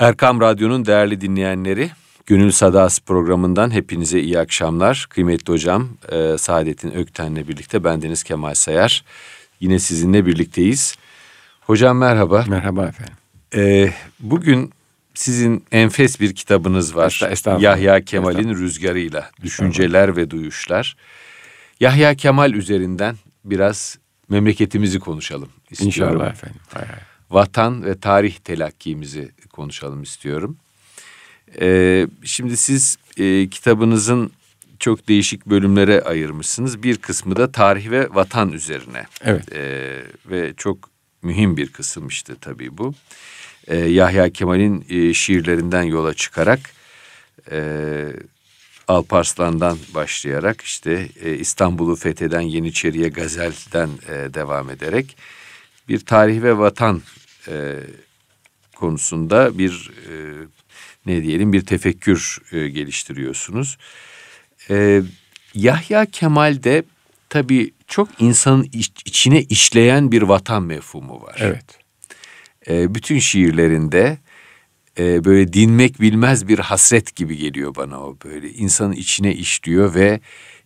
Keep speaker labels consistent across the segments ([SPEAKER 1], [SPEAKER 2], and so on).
[SPEAKER 1] Erkam Radyo'nun değerli dinleyenleri, Gönül Sadası programından hepinize iyi akşamlar. Kıymetli hocam e, Saadettin Ökten'le birlikte bendeniz Kemal Sayar. Yine sizinle birlikteyiz. Hocam merhaba.
[SPEAKER 2] Merhaba efendim.
[SPEAKER 1] E, bugün sizin enfes bir kitabınız var. Yahya Kemal'in Rüzgarıyla Düşünceler ve Duyuşlar. Yahya Kemal üzerinden biraz memleketimizi konuşalım istiyorum.
[SPEAKER 2] İnşallah efendim. Hay hay.
[SPEAKER 1] Vatan ve tarih telakkimizi konuşalım istiyorum. Ee, şimdi siz e, kitabınızın çok değişik bölümlere ayırmışsınız. Bir kısmı da tarih ve vatan üzerine.
[SPEAKER 2] Evet.
[SPEAKER 1] Ee, ve çok mühim bir kısım işte tabii bu. Ee, Yahya Kemal'in e, şiirlerinden yola çıkarak... E, Alparslan'dan başlayarak işte e, İstanbul'u fetheden Yeniçeriye Gazel'den e, devam ederek bir tarih ve vatan e, konusunda bir e, ne diyelim bir tefekkür e, geliştiriyorsunuz. E, Yahya Kemal'de tabii çok insanın iç, içine işleyen bir vatan mefhumu var.
[SPEAKER 2] Evet.
[SPEAKER 1] E, bütün şiirlerinde e, böyle dinmek bilmez bir hasret gibi geliyor bana o böyle insanın içine işliyor ve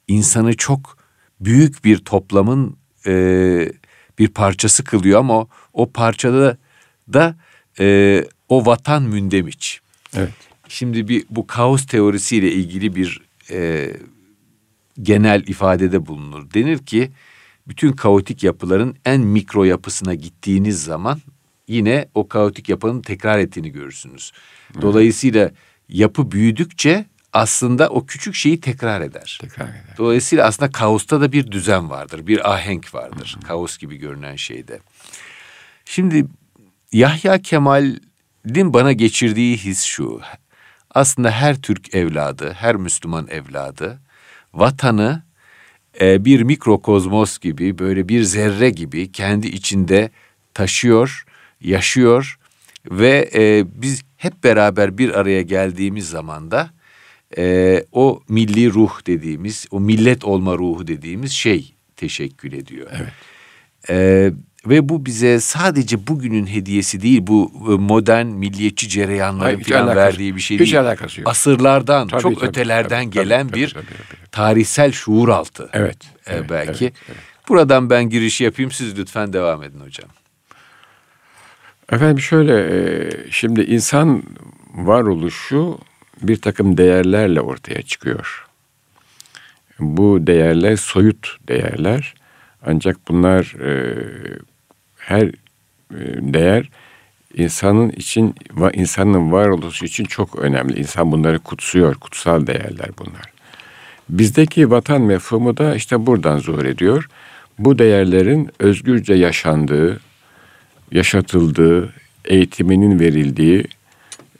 [SPEAKER 1] insanı çok büyük bir toplamın e, bir parçası kılıyor ama o, o parçada da e, o vatan mündemiç.
[SPEAKER 2] Evet.
[SPEAKER 1] Şimdi bir bu kaos teorisiyle ilgili bir e, genel ifadede bulunur. Denir ki bütün kaotik yapıların en mikro yapısına gittiğiniz zaman yine o kaotik yapının tekrar ettiğini görürsünüz. Dolayısıyla yapı büyüdükçe aslında o küçük şeyi tekrar eder.
[SPEAKER 2] Tekrar eder.
[SPEAKER 1] Dolayısıyla aslında kaosta da bir düzen vardır, bir ahenk vardır. Kaos gibi görünen şeyde. Şimdi Yahya Kemal'in bana geçirdiği his şu. Aslında her Türk evladı, her Müslüman evladı vatanı e, bir mikrokozmos gibi, böyle bir zerre gibi kendi içinde taşıyor, yaşıyor ve e, biz hep beraber bir araya geldiğimiz zaman da e, o milli ruh dediğimiz, o millet olma ruhu dediğimiz şey teşekkül ediyor.
[SPEAKER 2] Evet.
[SPEAKER 1] E, ve bu bize sadece bugünün hediyesi değil, bu e, modern milliyetçi cereyanların
[SPEAKER 2] Hayır,
[SPEAKER 1] falan verdiği bir şey
[SPEAKER 2] hiç
[SPEAKER 1] değil.
[SPEAKER 2] alakası yok.
[SPEAKER 1] Asırlardan,
[SPEAKER 2] Tabii,
[SPEAKER 1] çok
[SPEAKER 2] tabii,
[SPEAKER 1] ötelerden
[SPEAKER 2] tabii,
[SPEAKER 1] gelen
[SPEAKER 2] tabii,
[SPEAKER 1] bir
[SPEAKER 2] tabii, tabii.
[SPEAKER 1] tarihsel şuur altı.
[SPEAKER 2] Evet.
[SPEAKER 1] E,
[SPEAKER 2] evet,
[SPEAKER 1] belki.
[SPEAKER 2] evet, evet.
[SPEAKER 1] Buradan ben giriş yapayım, siz lütfen devam edin hocam.
[SPEAKER 2] Efendim şöyle, e, şimdi insan varoluşu bir takım değerlerle ortaya çıkıyor. Bu değerler soyut değerler. Ancak bunlar e, her e, değer insanın için insanın varoluşu için çok önemli. İnsan bunları kutsuyor, kutsal değerler bunlar. Bizdeki vatan mefhumu da işte buradan zuhur ediyor. Bu değerlerin özgürce yaşandığı, yaşatıldığı, eğitiminin verildiği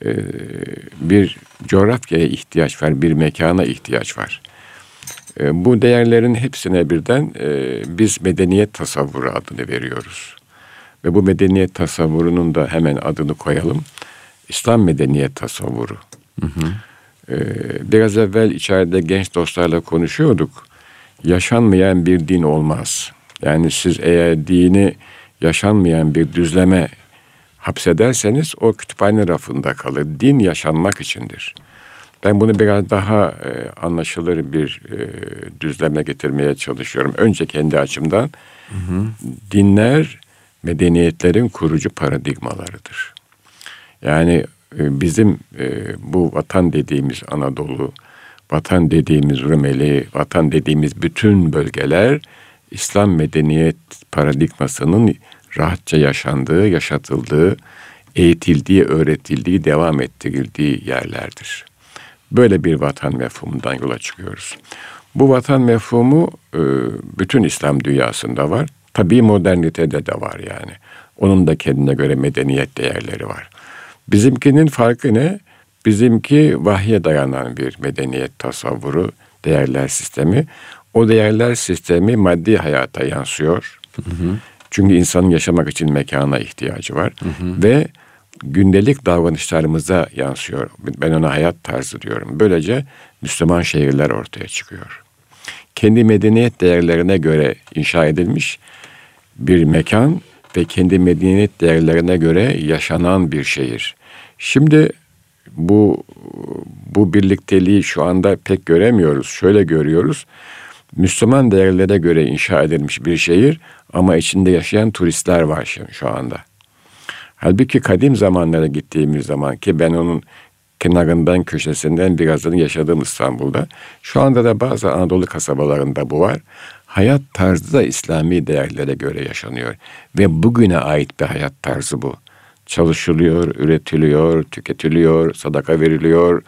[SPEAKER 2] e, bir coğrafyaya ihtiyaç var, bir mekana ihtiyaç var. E, bu değerlerin hepsine birden biz medeniyet tasavvuru adını veriyoruz. Ve bu medeniyet tasavvurunun da hemen adını koyalım. İslam medeniyet tasavvuru. E, biraz evvel içeride genç dostlarla konuşuyorduk. Yaşanmayan bir din olmaz. Yani siz eğer dini yaşanmayan bir düzleme hapsederseniz o kütüphane rafında kalır. Din yaşanmak içindir. Ben bunu biraz daha e, anlaşılır bir e, düzleme getirmeye çalışıyorum. Önce kendi açımdan dinler medeniyetlerin kurucu paradigmalarıdır. Yani e, bizim e, bu vatan dediğimiz Anadolu, vatan dediğimiz Rumeli, vatan dediğimiz bütün bölgeler İslam medeniyet paradigmasının rahatça yaşandığı, yaşatıldığı, eğitildiği, öğretildiği, devam ettirildiği yerlerdir. Böyle bir vatan mefhumundan yola çıkıyoruz. Bu vatan mefhumu e, bütün İslam dünyasında var. Tabii modernitede de var yani. Onun da kendine göre medeniyet değerleri var. Bizimkinin farkı ne? Bizimki vahye dayanan bir medeniyet tasavvuru, değerler sistemi. O değerler sistemi maddi hayata yansıyor. Çünkü insanın yaşamak için mekana ihtiyacı var. Ve gündelik davranışlarımıza yansıyor. Ben ona hayat tarzı diyorum. Böylece Müslüman şehirler ortaya çıkıyor. Kendi medeniyet değerlerine göre inşa edilmiş bir mekan ve kendi medeniyet değerlerine göre yaşanan bir şehir. Şimdi bu bu birlikteliği şu anda pek göremiyoruz. Şöyle görüyoruz. Müslüman değerlere göre inşa edilmiş bir şehir ama içinde yaşayan turistler var şu anda. Halbuki kadim zamanlara gittiğimiz zaman ki ben onun kenarından köşesinden birazını yaşadığım İstanbul'da. Şu anda da bazı Anadolu kasabalarında bu var. Hayat tarzı da İslami değerlere göre yaşanıyor. Ve bugüne ait bir hayat tarzı bu. Çalışılıyor, üretiliyor, tüketiliyor, sadaka veriliyor,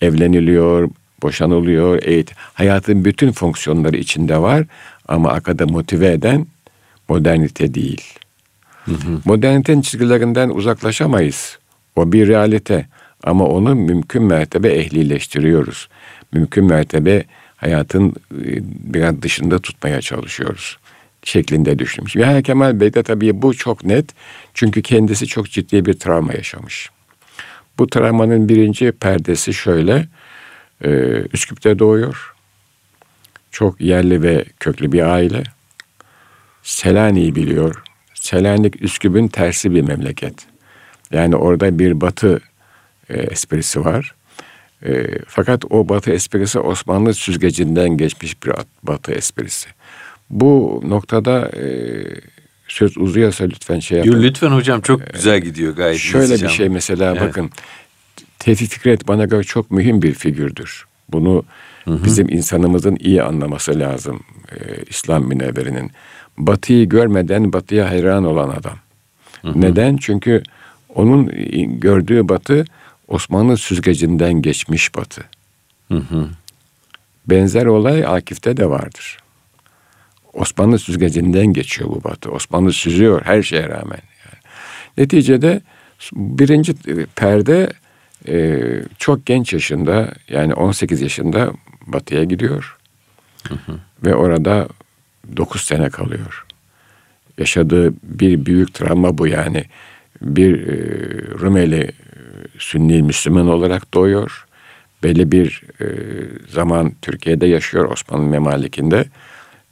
[SPEAKER 2] evleniliyor, boşanılıyor. Eğitim. Hayatın bütün fonksiyonları içinde var ama arkada motive eden modernite değil. Hı hı. Modernitenin çizgilerinden uzaklaşamayız. O bir realite. Ama onu mümkün mertebe ehlileştiriyoruz. Mümkün mertebe hayatın e, biraz dışında tutmaya çalışıyoruz şeklinde düşünmüş. Yahya Kemal Bey de tabii bu çok net. Çünkü kendisi çok ciddi bir travma yaşamış. Bu travmanın birinci perdesi şöyle. E, Üsküp'te doğuyor. Çok yerli ve köklü bir aile. Selanik'i biliyor. Selanik Üsküp'ün tersi bir memleket. Yani orada bir batı e, esprisi var. E, fakat o batı esprisi Osmanlı süzgecinden geçmiş bir batı esprisi. Bu noktada e, söz uzuyorsa lütfen şey yapın.
[SPEAKER 1] lütfen hocam çok güzel gidiyor gayet.
[SPEAKER 2] Şöyle bir şey mesela evet. bakın. Tevfik Fikret bana göre çok mühim bir figürdür. Bunu hı hı. bizim insanımızın iyi anlaması lazım. E, İslam münevverinin. Batıyı görmeden batıya hayran olan adam. Hı hı. Neden? Çünkü onun gördüğü batı Osmanlı süzgecinden geçmiş batı. Hı hı. Benzer olay Akif'te de vardır. Osmanlı süzgecinden geçiyor bu batı. Osmanlı süzüyor her şeye rağmen. Yani. Neticede birinci perde e, çok genç yaşında yani 18 yaşında batıya gidiyor. Hı hı. Ve orada 9 sene kalıyor. Yaşadığı bir büyük travma bu yani. Bir e, Rumeli Sünni Müslüman olarak doğuyor. Belli bir e, zaman Türkiye'de yaşıyor Osmanlı Memalikinde.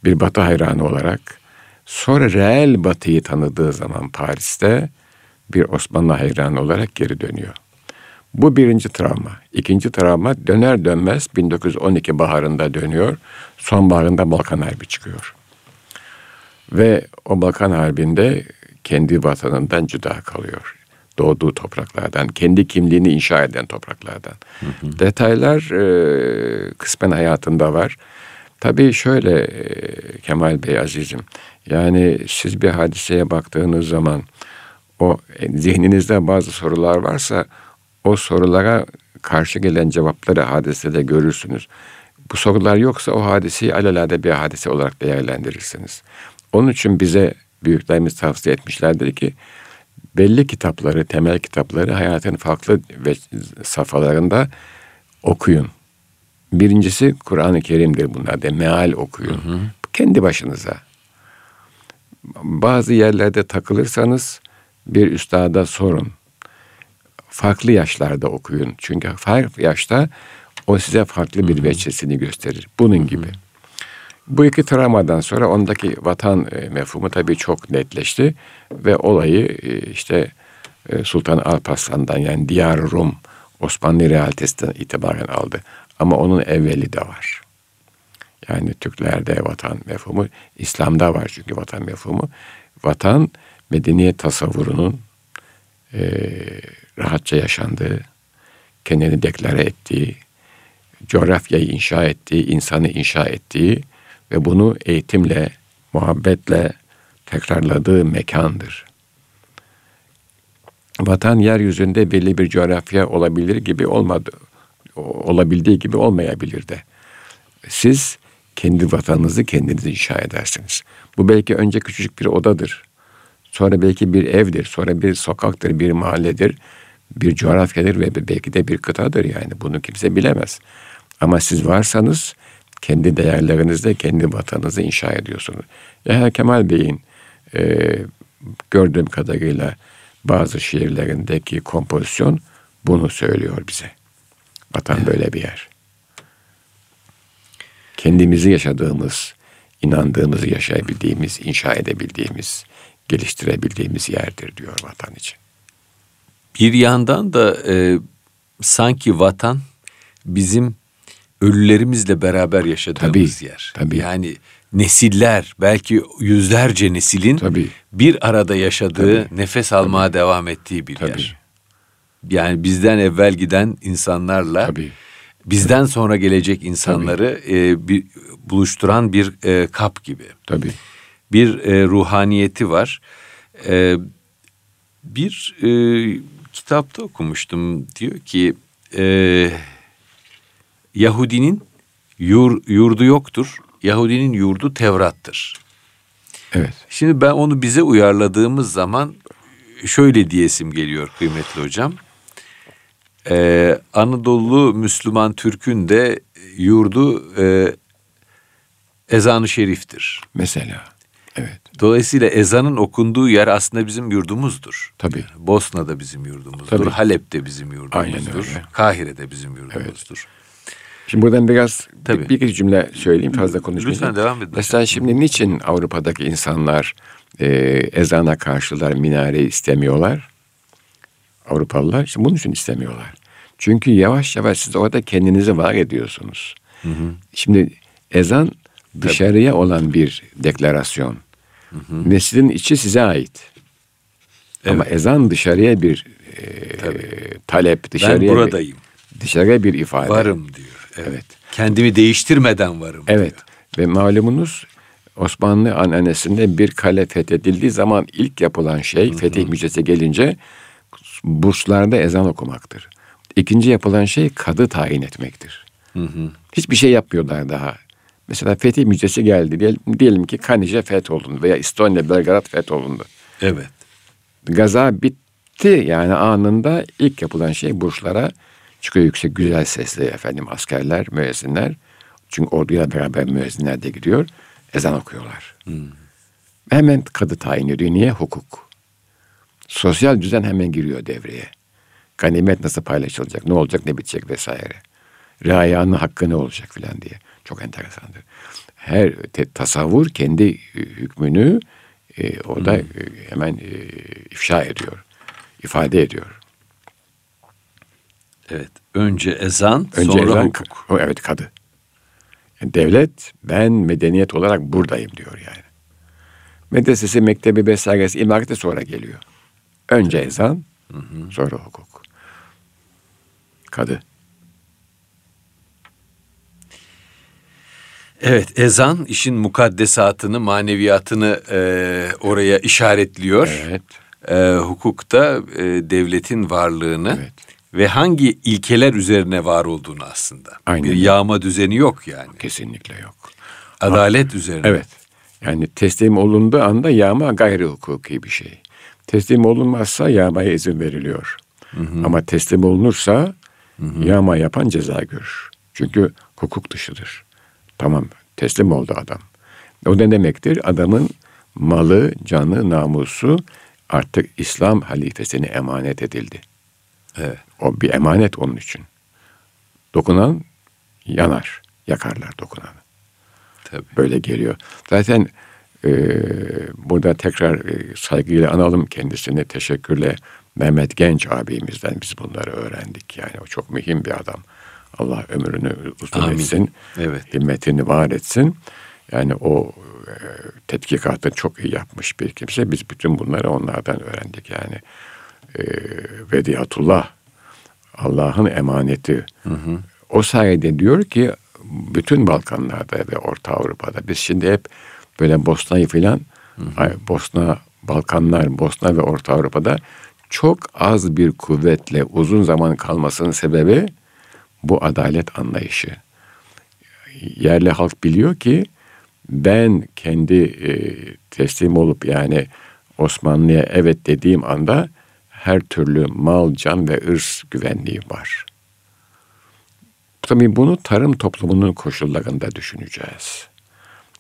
[SPEAKER 2] Bir Batı hayranı olarak. Sonra reel Batı'yı tanıdığı zaman Paris'te bir Osmanlı hayranı olarak geri dönüyor. Bu birinci travma. İkinci travma döner dönmez 1912 baharında dönüyor. Sonbaharında Balkan Harbi çıkıyor. Ve o Balkan Harbi'nde kendi vatanından cüda kalıyor doğduğu topraklardan, kendi kimliğini inşa eden topraklardan. Hı hı. Detaylar e, kısmen hayatında var. Tabii şöyle e, Kemal Bey azizim, yani siz bir hadiseye baktığınız zaman o e, zihninizde bazı sorular varsa o sorulara karşı gelen cevapları hadisede görürsünüz. Bu sorular yoksa o hadiseyi alelade bir hadise olarak değerlendirirsiniz. Onun için bize büyüklerimiz tavsiye etmişlerdir ki belli kitapları, temel kitapları hayatın farklı ve safhalarında okuyun. Birincisi Kur'an-ı Kerim'dir bunlar da meal okuyun. Hı hı. Kendi başınıza. Bazı yerlerde takılırsanız bir üstada sorun. Farklı yaşlarda okuyun. Çünkü farklı yaşta o size farklı bir veçesini gösterir. Bunun gibi. Bu iki travmadan sonra ondaki vatan e, mefhumu tabii çok netleşti ve olayı e, işte e, Sultan Alparslan'dan yani Diyar Rum Osmanlı realitesinden itibaren aldı. Ama onun evveli de var. Yani Türklerde vatan mefhumu, İslam'da var çünkü vatan mefhumu. Vatan medeniyet tasavvurunun e, rahatça yaşandığı, kendini deklare ettiği, coğrafyayı inşa ettiği, insanı inşa ettiği ve bunu eğitimle, muhabbetle tekrarladığı mekandır. Vatan yeryüzünde belli bir coğrafya olabilir gibi olmadı, olabildiği gibi olmayabilir de. Siz kendi vatanınızı kendiniz inşa edersiniz. Bu belki önce küçücük bir odadır. Sonra belki bir evdir, sonra bir sokaktır, bir mahalledir, bir coğrafyadır ve belki de bir kıtadır yani. Bunu kimse bilemez. Ama siz varsanız kendi değerlerinizde kendi vatanınızı inşa ediyorsunuz. Yahya Kemal Bey'in e, gördüğüm kadarıyla bazı şiirlerindeki kompozisyon bunu söylüyor bize. Vatan evet. böyle bir yer. Kendimizi yaşadığımız, inandığımızı yaşayabildiğimiz, inşa edebildiğimiz, geliştirebildiğimiz yerdir diyor vatan için.
[SPEAKER 1] Bir yandan da e, sanki vatan bizim ölülerimizle beraber yaşadığımız
[SPEAKER 2] Tabii,
[SPEAKER 1] yer.
[SPEAKER 2] tabii.
[SPEAKER 1] Yani nesiller belki yüzlerce nesilin
[SPEAKER 2] Tabii.
[SPEAKER 1] bir arada yaşadığı, nefes almaya devam ettiği bir
[SPEAKER 2] Tabii.
[SPEAKER 1] yer. Yani bizden evvel giden insanlarla
[SPEAKER 2] Tabii.
[SPEAKER 1] bizden sonra gelecek insanları e, bir, buluşturan bir e, kap gibi.
[SPEAKER 2] Tabii.
[SPEAKER 1] Bir e, ruhaniyeti var. E, bir e, kitapta okumuştum diyor ki e, Yahudinin yur, yurdu yoktur. Yahudinin yurdu Tevrat'tır.
[SPEAKER 2] Evet.
[SPEAKER 1] Şimdi ben onu bize uyarladığımız zaman şöyle diyesim geliyor kıymetli hocam. Ee, Anadolu Müslüman Türk'ün de yurdu e, ezanı şeriftir.
[SPEAKER 2] Mesela. Evet.
[SPEAKER 1] Dolayısıyla ezanın okunduğu yer aslında bizim yurdumuzdur.
[SPEAKER 2] Tabii.
[SPEAKER 1] Bosna da bizim yurdumuzdur.
[SPEAKER 2] Tabii.
[SPEAKER 1] Halep de bizim
[SPEAKER 2] Aynen
[SPEAKER 1] yurdumuzdur.
[SPEAKER 2] öyle.
[SPEAKER 1] Kahire de bizim yurdumuzdur.
[SPEAKER 2] Şimdi buradan biraz
[SPEAKER 1] Tabii.
[SPEAKER 2] bir, bir cümle söyleyeyim fazla konuşmayacağım.
[SPEAKER 1] Lütfen devam edin.
[SPEAKER 2] Mesela şimdi niçin Avrupa'daki insanlar e, ezana karşılar minare istemiyorlar? Avrupalılar işte bunun için istemiyorlar. Çünkü yavaş yavaş siz orada kendinizi var ediyorsunuz. Şimdi ezan dışarıya olan bir deklarasyon. Neslin içi size ait. Ama ezan dışarıya bir e, talep,
[SPEAKER 1] Ben
[SPEAKER 2] dışarıya
[SPEAKER 1] buradayım.
[SPEAKER 2] bir, dışarıya bir ifade.
[SPEAKER 1] Varım diyor. Evet. Kendimi değiştirmeden varım
[SPEAKER 2] Evet.
[SPEAKER 1] diyor.
[SPEAKER 2] Ve malumunuz Osmanlı ananesinde bir kale fethedildiği zaman ilk yapılan şey fetih müjdesi gelince burslarda ezan okumaktır. İkinci yapılan şey kadı tayin etmektir. Hiçbir şey yapmıyorlar daha. Mesela fetih müjdesi geldi. Diyelim, diyelim ki Kanije fetholundu veya İstonya, Belgrad fetholundu.
[SPEAKER 1] Evet.
[SPEAKER 2] Gaza bitti yani anında ilk yapılan şey burslara çıkıyor yüksek güzel sesli efendim askerler, müezzinler. Çünkü orduyla beraber müezzinler de gidiyor. Ezan okuyorlar. Hemen kadı tayin ediyor. Niye? Hukuk. Sosyal düzen hemen giriyor devreye. Ganimet nasıl paylaşılacak, ne olacak, ne bitecek vesaire. Riayanın hakkı ne olacak filan diye. Çok enteresandır. Her te- tasavvur kendi e, hükmünü e, orada e, hemen e, ifşa ediyor, ifade ediyor.
[SPEAKER 1] Evet. Önce ezan,
[SPEAKER 2] Önce
[SPEAKER 1] sonra
[SPEAKER 2] ezan,
[SPEAKER 1] hukuk.
[SPEAKER 2] o, evet kadı. Yani devlet ben medeniyet olarak buradayım diyor yani. Medresesi, mektebi vesairesi imarete sonra geliyor. Önce ezan, sonra hukuk. Kadı.
[SPEAKER 1] Evet, ezan işin mukaddesatını, maneviyatını e, oraya işaretliyor.
[SPEAKER 2] Evet.
[SPEAKER 1] E, hukukta e, devletin varlığını
[SPEAKER 2] Evet.
[SPEAKER 1] Ve hangi ilkeler üzerine var olduğunu aslında.
[SPEAKER 2] Aynen
[SPEAKER 1] Bir yağma düzeni yok yani.
[SPEAKER 2] Kesinlikle yok.
[SPEAKER 1] Adalet üzerine.
[SPEAKER 2] Evet. Yani teslim olunduğu anda yağma gayri hukuki bir şey. Teslim olunmazsa yağmaya izin veriliyor. Ama teslim olunursa yağma yapan ceza görür. Çünkü hukuk dışıdır. Tamam teslim oldu adam. O ne demektir? Adamın malı, canı, namusu artık İslam halifesine emanet edildi.
[SPEAKER 1] Evet.
[SPEAKER 2] O bir emanet onun için. Dokunan yanar. Yakarlar dokunanı.
[SPEAKER 1] Tabii.
[SPEAKER 2] Böyle geliyor. Zaten e, burada tekrar e, saygıyla analım kendisini teşekkürle Mehmet Genç abimizden biz bunları öğrendik. Yani o çok mühim bir adam. Allah ömrünü uzun
[SPEAKER 1] Amin.
[SPEAKER 2] etsin.
[SPEAKER 1] Evet.
[SPEAKER 2] Himmetini var etsin. Yani o e, tetkikatı çok iyi yapmış bir kimse. Biz bütün bunları onlardan öğrendik. Yani e, Vediyatullah Allah'ın emaneti. O sayede diyor ki bütün Balkanlarda ve Orta Avrupa'da biz şimdi hep böyle Bosna'yı filan Bosna, Balkanlar, Bosna ve Orta Avrupa'da çok az bir kuvvetle uzun zaman kalmasının sebebi bu adalet anlayışı. Yerli halk biliyor ki ben kendi e, teslim olup yani Osmanlı'ya evet dediğim anda her türlü mal, can ve ırs güvenliği var. Tabii bunu tarım toplumunun koşullarında düşüneceğiz.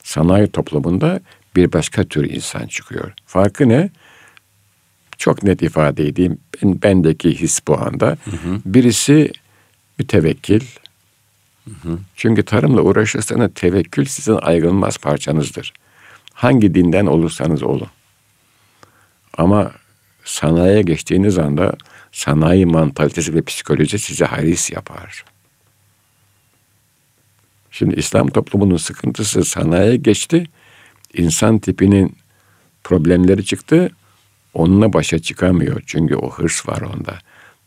[SPEAKER 2] Sanayi toplumunda bir başka tür insan çıkıyor. Farkı ne? Çok net ifade edeyim. Ben, bendeki his bu anda. Birisi mütevekkil. Çünkü tarımla uğraşırsanız tevekkül sizin ayrılmaz parçanızdır. Hangi dinden olursanız olun. Ama sanayiye geçtiğiniz anda sanayi mantalitesi ve psikoloji size haris yapar. Şimdi İslam toplumunun sıkıntısı sanayiye geçti. İnsan tipinin problemleri çıktı. Onunla başa çıkamıyor. Çünkü o hırs var onda.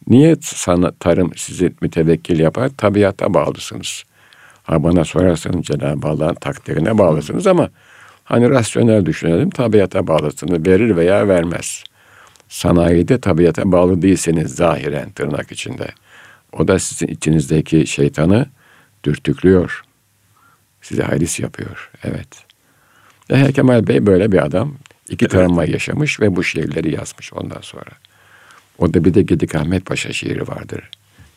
[SPEAKER 2] Niye sana, tarım sizi mütevekkil yapar? Tabiata bağlısınız. Ha bana sorarsanız Cenab-ı Allah'ın takdirine bağlısınız ama hani rasyonel düşünelim tabiata bağlısınız. Verir veya vermez. Sanayide tabiata bağlı değilseniz zahiren tırnak içinde. O da sizin içinizdeki şeytanı dürtüklüyor. Size hayris yapıyor. Evet. Yahya Kemal Bey böyle bir adam. İki evet. travma yaşamış ve bu şiirleri yazmış ondan sonra. O da bir de Gedik Ahmet Paşa şiiri vardır.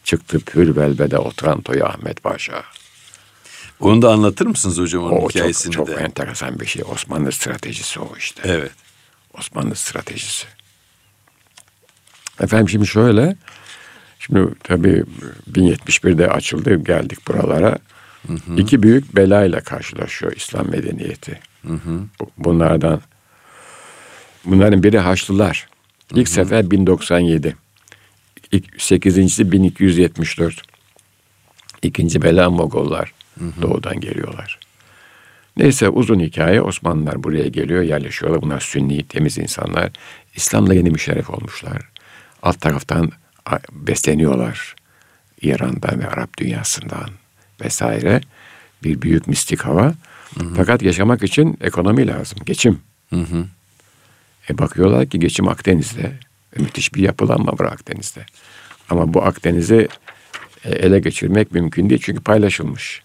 [SPEAKER 2] Çıktı pür belbede Otranto'ya Ahmet Paşa.
[SPEAKER 1] Onu da anlatır mısınız hocam onun
[SPEAKER 2] o
[SPEAKER 1] hikayesini
[SPEAKER 2] çok,
[SPEAKER 1] de?
[SPEAKER 2] Çok enteresan bir şey. Osmanlı stratejisi o işte.
[SPEAKER 1] Evet.
[SPEAKER 2] Osmanlı stratejisi. Efendim şimdi şöyle. Şimdi tabii 1071'de açıldı geldik buralara. Hı hı. İki büyük belayla karşılaşıyor İslam medeniyeti. Hı hı. Bunlardan bunların biri Haçlılar. İlk hı hı. sefer 1097. İlk, sekizincisi 1274. İkinci bela Mogollar. Hı hı. Doğudan geliyorlar. Neyse uzun hikaye Osmanlılar buraya geliyor yerleşiyorlar. Bunlar sünni temiz insanlar. İslam'la yeni müşerref olmuşlar. Alt taraftan besleniyorlar. İran'dan ve Arap dünyasından vesaire. Bir büyük mistik hava. Hı hı. Fakat yaşamak için ekonomi lazım. Geçim. Hı hı. E bakıyorlar ki geçim Akdeniz'de. E müthiş bir yapılanma var Akdeniz'de. Ama bu Akdeniz'i e, ele geçirmek mümkün değil çünkü paylaşılmış.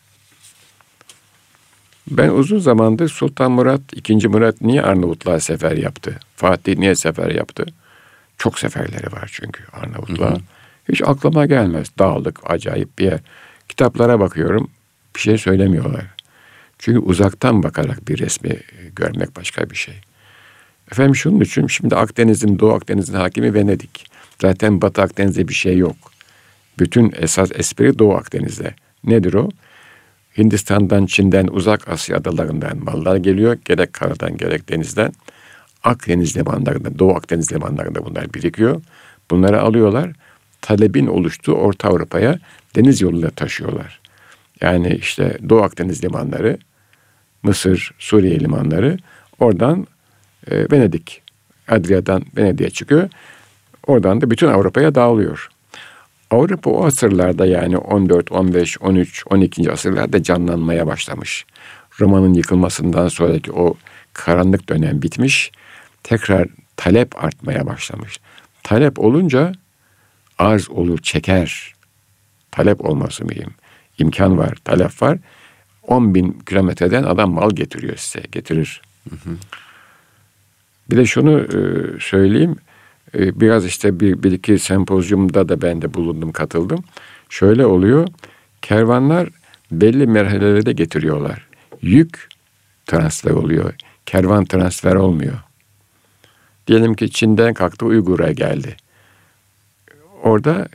[SPEAKER 2] Ben uzun zamandır Sultan Murat, II. Murat niye Arnavutluğa sefer yaptı? Fatih niye sefer yaptı? Çok seferleri var çünkü Arnavutluğa. Hiç aklıma gelmez. Dağlık, acayip bir yer. Kitaplara bakıyorum, bir şey söylemiyorlar. Çünkü uzaktan bakarak bir resmi görmek başka bir şey. Efendim şunun için şimdi Akdeniz'in, Doğu Akdeniz'in hakimi Venedik. Zaten Batı Akdeniz'de bir şey yok. Bütün esas espri Doğu Akdeniz'de. Nedir o? Hindistan'dan, Çin'den, Uzak Asya adalarından mallar geliyor. Gerek karadan gerek denizden. Akdeniz limanlarında, Doğu Akdeniz limanlarında bunlar birikiyor. Bunları alıyorlar. Talebin oluştuğu Orta Avrupa'ya deniz yoluyla taşıyorlar. Yani işte Doğu Akdeniz limanları, Mısır, Suriye limanları oradan e, Venedik, Adria'dan Venedik'e çıkıyor. Oradan da bütün Avrupa'ya dağılıyor. Avrupa o asırlarda yani 14, 15, 13, 12. asırlarda canlanmaya başlamış. Roma'nın yıkılmasından sonraki o karanlık dönem bitmiş. Tekrar talep artmaya başlamış. Talep olunca arz olur, çeker. Talep olması mühim. İmkan var, talep var. 10 bin kilometreden adam mal getiriyor size, getirir. Hı hı. Bir de şunu e, söyleyeyim. E, biraz işte bir, bir iki sempozyumda da ben de bulundum, katıldım. Şöyle oluyor. Kervanlar belli merhalelerde getiriyorlar. Yük transfer oluyor. Kervan transfer olmuyor. Diyelim ki Çin'den kalktı Uygur'a geldi. Orada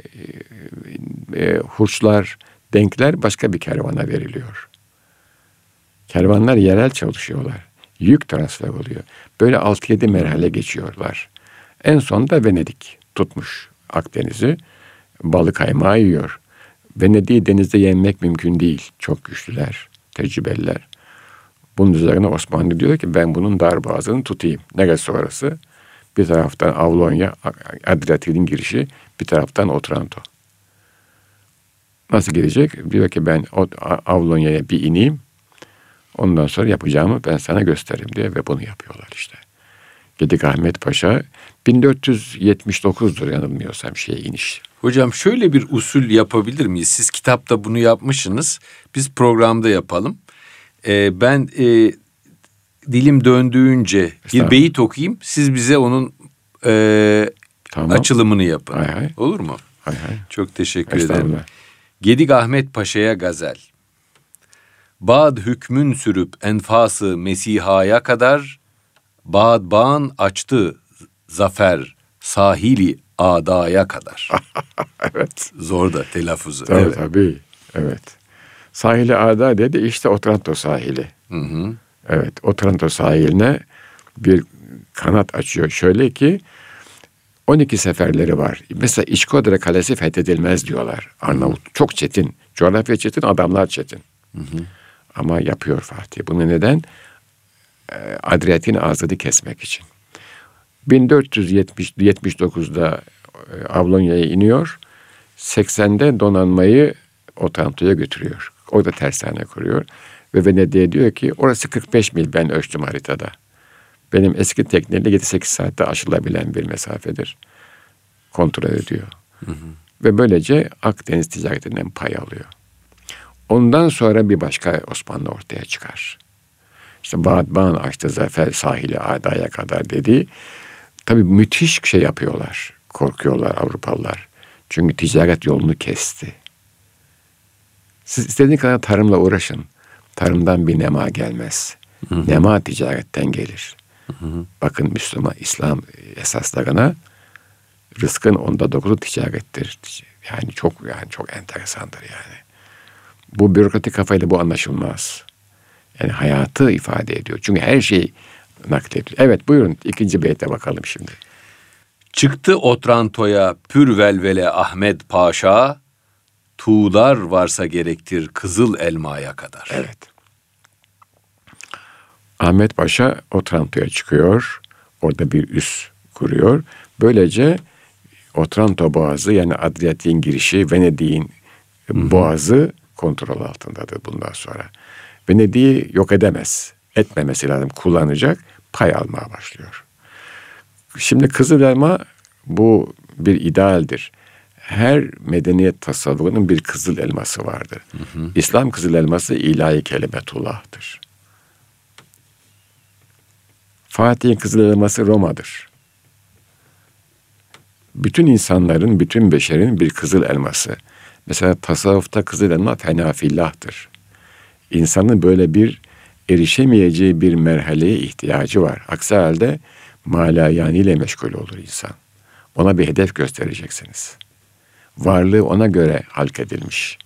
[SPEAKER 2] e, e, hurçlar, denkler başka bir kervana veriliyor. Kervanlar yerel çalışıyorlar. Yük transfer oluyor. Böyle 6-7 merhale geçiyorlar. En son da Venedik tutmuş Akdeniz'i. Balık kaymağı yiyor. Venedik'i denizde yenmek mümkün değil. Çok güçlüler, tecrübeliler. Bunun üzerine Osmanlı diyor ki ben bunun dar boğazını tutayım. Neresi orası? Bir taraftan Avlonya, Adriyatik'in girişi, bir taraftan Otranto. Nasıl gidecek? Diyor ki ben Avlonya'ya bir ineyim. Ondan sonra yapacağımı ben sana gösteririm diye ve bunu yapıyorlar işte. Gedik Ahmet Paşa 1479'dur yanılmıyorsam şey iniş.
[SPEAKER 1] Hocam şöyle bir usul yapabilir miyiz? Siz kitapta bunu yapmışsınız. Biz programda yapalım. Ee, ben e, dilim döndüğünce bir beyit okuyayım. Siz bize onun e, tamam. açılımını yapın. Hay hay. Olur mu?
[SPEAKER 2] Hay hay.
[SPEAKER 1] Çok teşekkür ederim. Gedik Ahmet Paşa'ya gazel. Bad hükmün sürüp enfası Mesiha'ya kadar Bad bağın açtı zafer sahili adaya kadar.
[SPEAKER 2] evet.
[SPEAKER 1] Zor da telaffuzu.
[SPEAKER 2] Tabii evet. tabii. Evet. Sahili ada dedi işte Otranto sahili. Hı hı. Evet Otranto sahiline bir kanat açıyor. Şöyle ki 12 seferleri var. Mesela İçkodre Kalesi fethedilmez diyorlar. Arnavut çok çetin. Coğrafya çetin, adamlar çetin. Hı hı. Ama yapıyor Fatih. Bunu neden? Ee, Adriyatik'in ağzını kesmek için. 1479'da e, Avlonya'ya iniyor. 80'de donanmayı Otranto'ya götürüyor. O da tersane kuruyor. Ve Venedik'e diyor ki orası 45 mil ben ölçtüm haritada. Benim eski tekneyle 7-8 saatte aşılabilen bir mesafedir. Kontrol ediyor. Hı hı. Ve böylece Akdeniz ticaretinden pay alıyor. Ondan sonra bir başka Osmanlı ortaya çıkar. İşte Bağdan açtı zafer sahili adaya kadar dedi. Tabii müthiş şey yapıyorlar. Korkuyorlar Avrupalılar. Çünkü ticaret yolunu kesti. Siz istediğiniz kadar tarımla uğraşın. Tarımdan bir nema gelmez. Hı hı. Nema ticaretten gelir. Hı hı. Bakın Müslüman, İslam esaslarına rızkın onda dokuzu ticarettir. Yani çok yani çok enteresandır yani. Bu bürokratik kafayla bu anlaşılmaz. Yani hayatı ifade ediyor. Çünkü her şey naklediyor. Evet buyurun ikinci beyte bakalım şimdi.
[SPEAKER 1] Çıktı Otranto'ya pür velvele Ahmet Paşa, tuğlar varsa gerektir kızıl elmaya kadar.
[SPEAKER 2] Evet. Ahmet Paşa Otranto'ya çıkıyor. Orada bir üs kuruyor. Böylece Otranto Boğazı yani Adriyatik'in girişi, Venedik'in boğazı kontrol altındadır bundan sonra. Venedik'i yok edemez. Etmemesi lazım. Kullanacak. Pay almaya başlıyor. Şimdi Kızıl Elma bu bir idealdir. Her medeniyet tasavvurunun bir kızıl elması vardır. Hı hı. İslam kızıl elması ilahi kelimetullah'tır. Fatih'in kızıl elması Roma'dır. Bütün insanların, bütün beşerin bir kızıl elması. Mesela tasavvufta kızıl elma fenafillah'tır. İnsanın böyle bir erişemeyeceği bir merhaleye ihtiyacı var. Aksi halde malayani ile meşgul olur insan. Ona bir hedef göstereceksiniz. Varlığı ona göre halk edilmiş.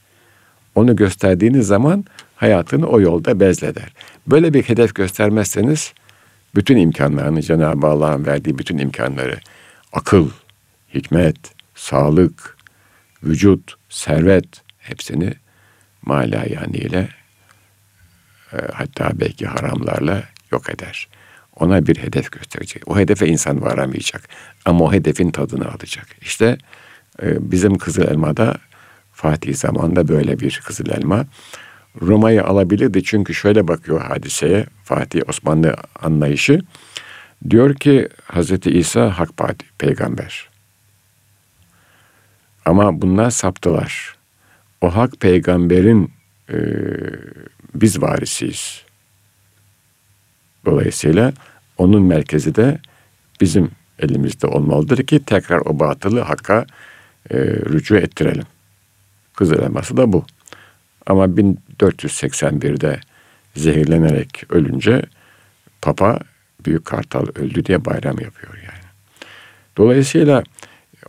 [SPEAKER 2] Onu gösterdiğiniz zaman hayatını o yolda bezleder. Böyle bir hedef göstermezseniz bütün imkanlarını Cenab-ı Allah'ın verdiği bütün imkanları akıl, hikmet, sağlık, vücut, servet hepsini malayani ile e, hatta belki haramlarla yok eder. Ona bir hedef gösterecek. O hedefe insan varamayacak. Ama o hedefin tadını alacak. İşte e, bizim Kızıl Elma'da Fatih zamanında böyle bir Kızıl Elma. Roma'yı alabilirdi çünkü şöyle bakıyor hadiseye Fatih Osmanlı anlayışı. Diyor ki Hazreti İsa hak peygamber. Ama bunlar saptılar. O hak peygamberin e, biz varisiyiz. Dolayısıyla onun merkezi de bizim elimizde olmalıdır ki tekrar o batılı hakka e, rücu ettirelim. Kızıl elması da bu. Ama 1481'de zehirlenerek ölünce Papa Büyük Kartal öldü diye bayram yapıyor yani. Dolayısıyla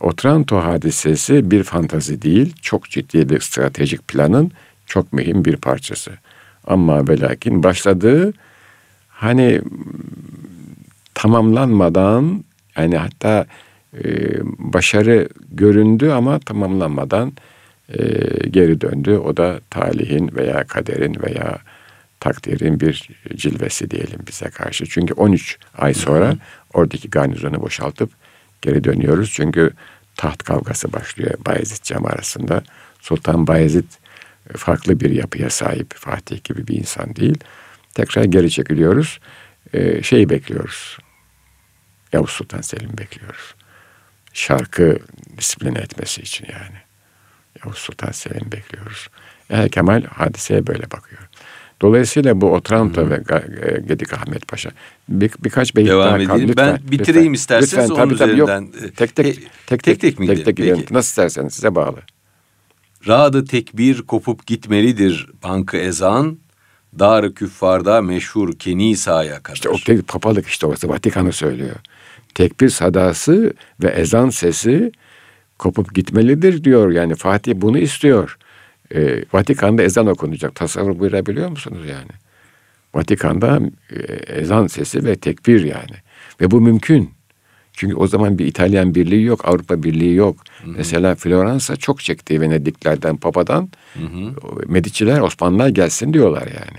[SPEAKER 2] Otranto hadisesi bir fantazi değil, çok ciddi bir stratejik planın çok mühim bir parçası. Ama ve lakin başladığı hani tamamlanmadan yani hatta e, başarı göründü ama tamamlanmadan e, geri döndü. O da talihin veya kaderin veya takdirin bir cilvesi diyelim bize karşı. Çünkü 13 ay sonra oradaki garnizonu boşaltıp geri dönüyoruz. Çünkü taht kavgası başlıyor Bayezid Cem arasında. Sultan Bayezid farklı bir yapıya sahip Fatih gibi bir insan değil. Tekrar geri çekiliyoruz. Ee, şeyi bekliyoruz. Yavuz Sultan Selim bekliyoruz. Şarkı disipline etmesi için yani. Yavuz Sultan Selim bekliyoruz. Ehl Kemal hadiseye böyle bakıyor. Dolayısıyla bu Otranto ve e, Gedik Ahmet Paşa bir, birkaç beyit
[SPEAKER 1] Devam daha kaldı. Lütfen, ben bitireyim lütfen, isterseniz lütfen, onun tabii, üzerinden. Yok,
[SPEAKER 2] tek tek, tek, tek, tek, tek, mi tek, tek gidelim? Nasıl isterseniz size bağlı.
[SPEAKER 1] Radı tekbir kopup gitmelidir bankı ezan. Dar küffarda meşhur Kenisa'ya kadar.
[SPEAKER 2] İşte o tek papalık işte orası Vatikan'ı söylüyor. Tekbir sadası ve ezan sesi kopup gitmelidir diyor. Yani Fatih bunu istiyor. Ee, Vatikan'da ezan okunacak. Tasavvur buyurabiliyor musunuz yani? Vatikan'da e, ezan sesi ve tekbir yani. Ve bu mümkün. Çünkü o zaman bir İtalyan birliği yok, Avrupa birliği yok. Hı hı. Mesela Floransa çok çekti Venediklerden, Papadan. Hı hı. Mediciler, Osmanlılar gelsin diyorlar yani.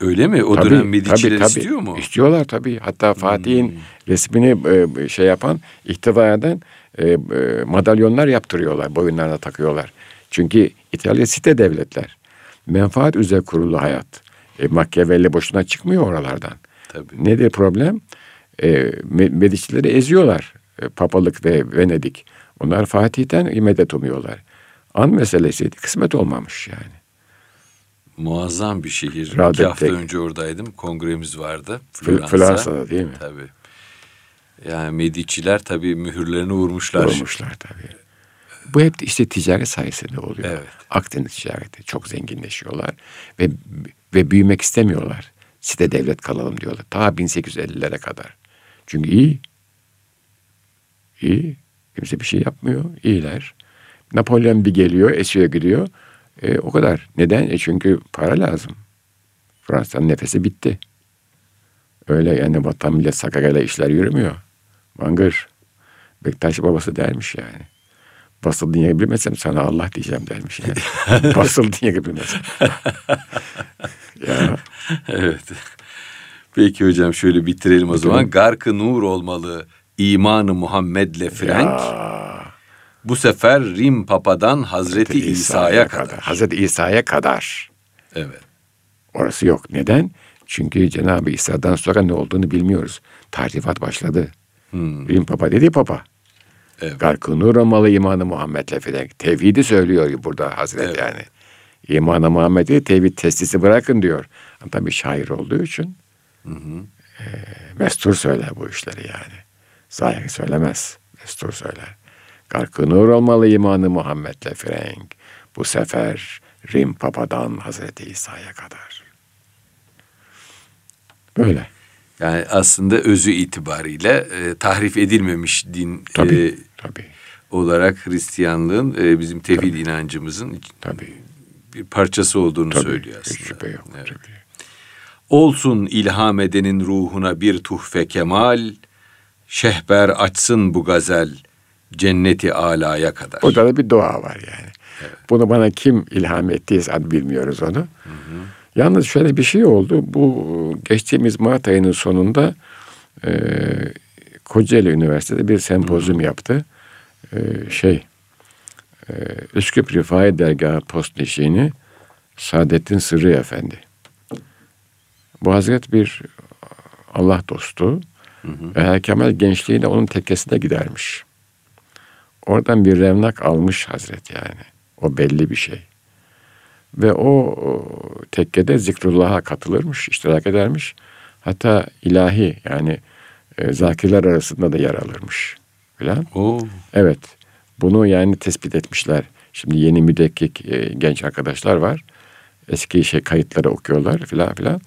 [SPEAKER 1] Öyle mi? O tabii, dönem Mediciler tabii, tabii. istiyor mu?
[SPEAKER 2] İstiyorlar tabii. Hatta Fatih'in hmm. resmini e, şey yapan, ihtiva eden e, e, madalyonlar yaptırıyorlar. Boyunlarına takıyorlar. Çünkü İtalya site devletler. Menfaat üzere kurulu hayat. E, Machiavelli boşuna çıkmıyor oralardan. Tabii. Nedir problem? E, Medicileri eziyorlar. E, Papalık ve Venedik. Onlar Fatih'ten medet umuyorlar. An meselesiydi. Kısmet olmamış yani.
[SPEAKER 1] Muazzam bir şehir. Radet İki hafta önce oradaydım. Kongremiz vardı.
[SPEAKER 2] Floransa. Floransa'da değil mi?
[SPEAKER 1] Tabii. Yani Mediciler tabii mühürlerini vurmuşlar.
[SPEAKER 2] Vurmuşlar tabii. Bu hep işte ticaret sayesinde oluyor. Evet. Akdeniz ticareti. Çok zenginleşiyorlar. Ve ve büyümek istemiyorlar. Site devlet kalalım diyorlar. Ta 1850'lere kadar. Çünkü iyi. İyi. Kimse bir şey yapmıyor. İyiler. Napolyon bir geliyor, esiyor gidiyor. E, o kadar. Neden? E çünkü para lazım. Fransa'nın nefesi bitti. Öyle yani vatan millet sakarayla işler yürümüyor. Mangır. Bektaş babası dermiş yani. Basıl diye bilmesem sana Allah diyeceğim dermiş yani. Basıl diye bilmesem.
[SPEAKER 1] ya. Evet. Peki hocam şöyle bitirelim o zaman. Garkı nur olmalı imanı Muhammed'le Frank. Ya. Bu sefer Rim Papa'dan Hazreti, Hazreti İsa'ya kadar. kadar.
[SPEAKER 2] Hazreti İsa'ya kadar.
[SPEAKER 1] Evet.
[SPEAKER 2] Orası yok. Neden? Çünkü Cenab-ı İsa'dan sonra ne olduğunu bilmiyoruz. Tarifat başladı. Hmm. Rim Papa dedi Papa. Evet. Garkunu Romalı imanı Muhammed'le filan. Tevhidi söylüyor burada Hazreti evet. yani. İmanı Muhammed'i tevhid testisi bırakın diyor. Ama tabii şair olduğu için hı hı. E, mestur söyler bu işleri yani. Zahir söylemez. Mestur söyler. Garkı nur olmalı imanı Muhammed'le frenk. Bu sefer Rim Papa'dan Hazreti İsa'ya kadar. Böyle.
[SPEAKER 1] Yani aslında özü itibariyle e, tahrif edilmemiş din tabii, e, tabii. olarak Hristiyanlığın e, bizim tevhid tabii. inancımızın tabii. bir parçası olduğunu tabii, söylüyor aslında. Hiç şüphe yok. Evet. Tabii. Olsun ilham edenin ruhuna bir tuhfe kemal, şehber açsın bu gazel, cenneti alaya kadar.
[SPEAKER 2] Burada da bir dua var yani. Evet. Bunu bana kim ilham ettiyse bilmiyoruz onu. Hı hı. Yalnız şöyle bir şey oldu. Bu geçtiğimiz Mart ayının sonunda e, Kocaeli Üniversitesi'de bir sempozyum yaptı. E, şey, e, Üsküp Rifai Dergahı Postneşiğini Saadettin Sırrı Efendi. Bu hazret bir Allah dostu. Hı hı. Ve Kemal gençliğinde onun tekkesine gidermiş. Oradan bir revnak almış Hazret yani. O belli bir şey. Ve o, tekkede zikrullah'a katılırmış, iştirak edermiş. Hatta ilahi yani e, zakirler arasında da yer alırmış. Falan. Oo. Evet. Bunu yani tespit etmişler. Şimdi yeni müdekkik e, genç arkadaşlar var. Eski şey kayıtları okuyorlar filan filan.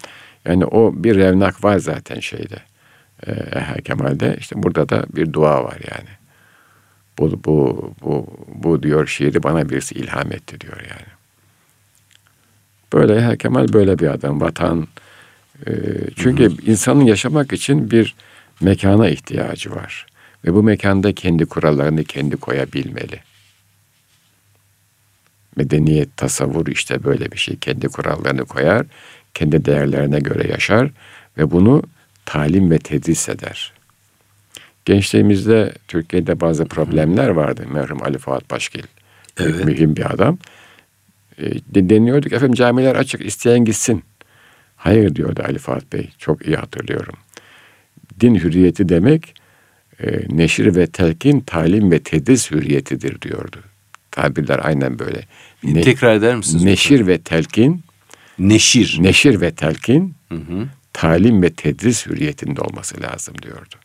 [SPEAKER 2] Yani o bir revnak var zaten şeyde. E, Kemal'de. İşte burada da bir dua var yani. Bu, bu, bu, bu diyor şiiri bana birisi ilham etti diyor yani. Böyle ya Kemal böyle bir adam. Vatan. E, çünkü hı hı. insanın yaşamak için bir mekana ihtiyacı var. Ve bu mekanda kendi kurallarını kendi koyabilmeli. Medeniyet, tasavvur işte böyle bir şey. Kendi kurallarını koyar, kendi değerlerine göre yaşar ve bunu talim ve tedris eder. Gençliğimizde Türkiye'de bazı problemler vardı. Merhum Ali Fuat Başgil. Evet. Mühim bir adam. E, deniyorduk efendim camiler açık isteyen gitsin. Hayır diyordu Ali Fuat Bey. Çok iyi hatırlıyorum. Din hürriyeti demek e, neşir ve telkin, talim ve tedris hürriyetidir diyordu. Tabirler aynen böyle.
[SPEAKER 1] Ne, Tekrar eder misiniz?
[SPEAKER 2] Neşir lütfen? ve telkin.
[SPEAKER 1] Neşir.
[SPEAKER 2] Neşir ve telkin. Hı hı. Talim ve tedris hürriyetinde olması lazım diyordu.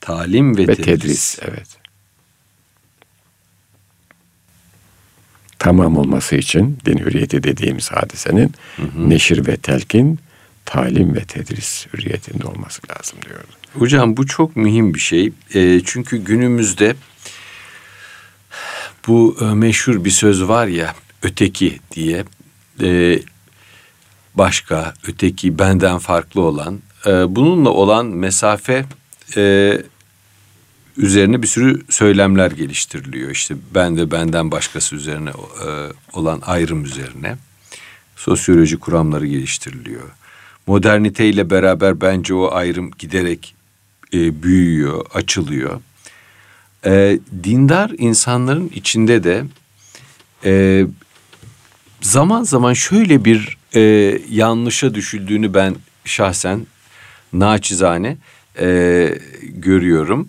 [SPEAKER 1] Talim ve, ve tedris. tedris.
[SPEAKER 2] Evet. Tamam olması için din hürriyeti dediğimiz hadisenin hı hı. neşir ve telkin, talim ve tedris hürriyetinde olması lazım diyordu.
[SPEAKER 1] Hocam bu çok mühim bir şey. E, çünkü günümüzde bu e, meşhur bir söz var ya öteki diye e, başka, öteki, benden farklı olan e, bununla olan mesafe e, üzerine bir sürü söylemler geliştiriliyor. İşte ben ve benden başkası üzerine e, olan ayrım üzerine sosyoloji kuramları geliştiriliyor. Moderniteyle beraber bence o ayrım giderek e, büyüyor, açılıyor. E, dindar insanların içinde de e, zaman zaman şöyle bir e, yanlışa düşüldüğünü ben şahsen naçizane e, görüyorum.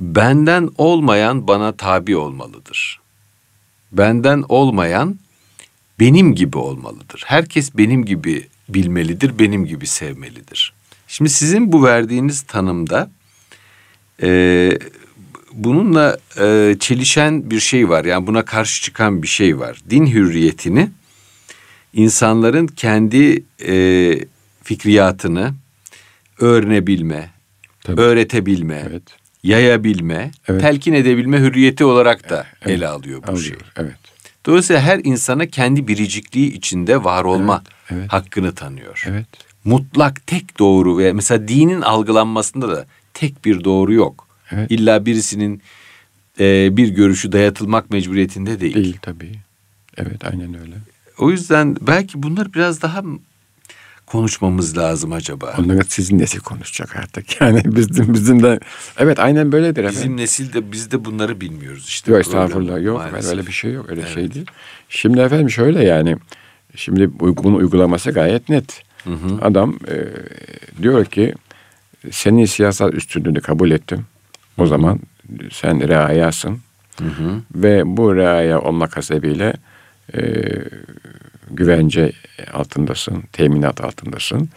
[SPEAKER 1] Benden olmayan bana tabi olmalıdır. Benden olmayan benim gibi olmalıdır. Herkes benim gibi bilmelidir, benim gibi sevmelidir. Şimdi sizin bu verdiğiniz tanımda e, bununla e, çelişen bir şey var. Yani buna karşı çıkan bir şey var. Din hürriyetini insanların kendi e, fikriyatını öğrenebilme, Tabii. öğretebilme, evet. Yayabilme, evet. telkin edebilme hürriyeti olarak da evet. ele alıyor bu alıyor. şey. Evet. Dolayısıyla her insana kendi biricikliği içinde var olma evet. Evet. hakkını tanıyor. Evet. Mutlak tek doğru ve mesela dinin algılanmasında da tek bir doğru yok. Evet. İlla birisinin e, bir görüşü dayatılmak mecburiyetinde değil.
[SPEAKER 2] Değil tabii. Evet aynen öyle.
[SPEAKER 1] O yüzden belki bunlar biraz daha konuşmamız lazım acaba?
[SPEAKER 2] Onları sizin nesil konuşacak artık. Yani bizim bizim de evet aynen böyledir
[SPEAKER 1] efendim. Bizim nesil de biz de bunları bilmiyoruz işte.
[SPEAKER 2] Yok estağfurullah yok maalesef. öyle bir şey yok öyle evet. şey değil. Şimdi efendim şöyle yani şimdi bunun uygulaması gayet net. Hı hı. Adam e, diyor ki senin siyasal üstünlüğünü kabul ettim. O zaman sen reayasın. Hı hı. Ve bu reaya olmak hasebiyle e, güvence altındasın, teminat altındasın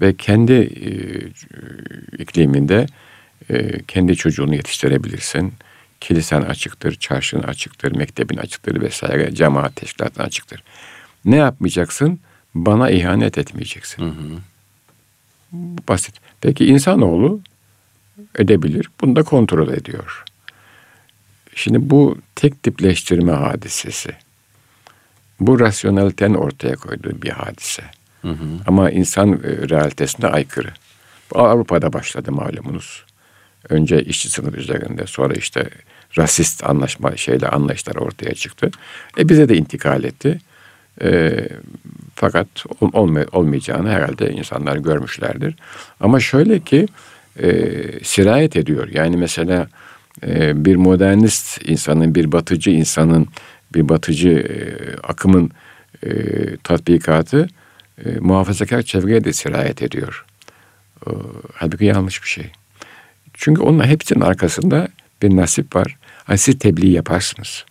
[SPEAKER 2] ve kendi e, ikliminde e, kendi çocuğunu yetiştirebilirsin. Kilisen açıktır, çarşın açıktır, mektebin açıktır vesaire, cemaat teşkilatın açıktır. Ne yapmayacaksın? Bana ihanet etmeyeceksin. Hı hı. Basit. Peki insanoğlu edebilir. Bunu da kontrol ediyor. Şimdi bu tek tipleştirme hadisesi. Bu rasyonelitenin ortaya koyduğu bir hadise. Hı hı. Ama insan e, realitesine aykırı. Bu Avrupa'da başladı malumunuz. Önce işçi sınıf üzerinde sonra işte rasist anlaşma şeyle anlayışlar ortaya çıktı. E bize de intikal etti. E, fakat olmay olmayacağını herhalde insanlar görmüşlerdir. Ama şöyle ki e, sirayet ediyor. Yani mesela e, bir modernist insanın, bir batıcı insanın bir batıcı e, akımın e, tatbikatı e, muhafazakar çevreye de sirayet ediyor. E, halbuki yanlış bir şey. Çünkü onun hepsinin arkasında bir nasip var. Hani siz tebliğ yaparsınız.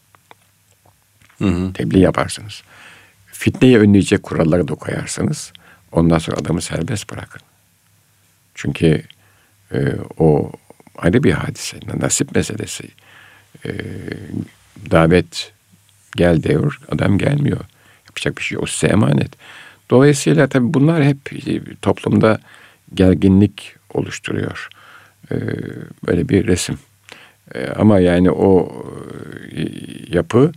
[SPEAKER 2] Hı hı. Tebliğ yaparsınız. Fitneyi önleyecek kuralları da koyarsınız. Ondan sonra adamı serbest bırakın. Çünkü e, o ayrı bir hadise. Nasip meselesi. E, davet Gel diyor. Adam gelmiyor. Yapacak bir şey yok. Size emanet. Dolayısıyla tabii bunlar hep e, toplumda gerginlik oluşturuyor. Ee, böyle bir resim. Ee, ama yani o e, yapı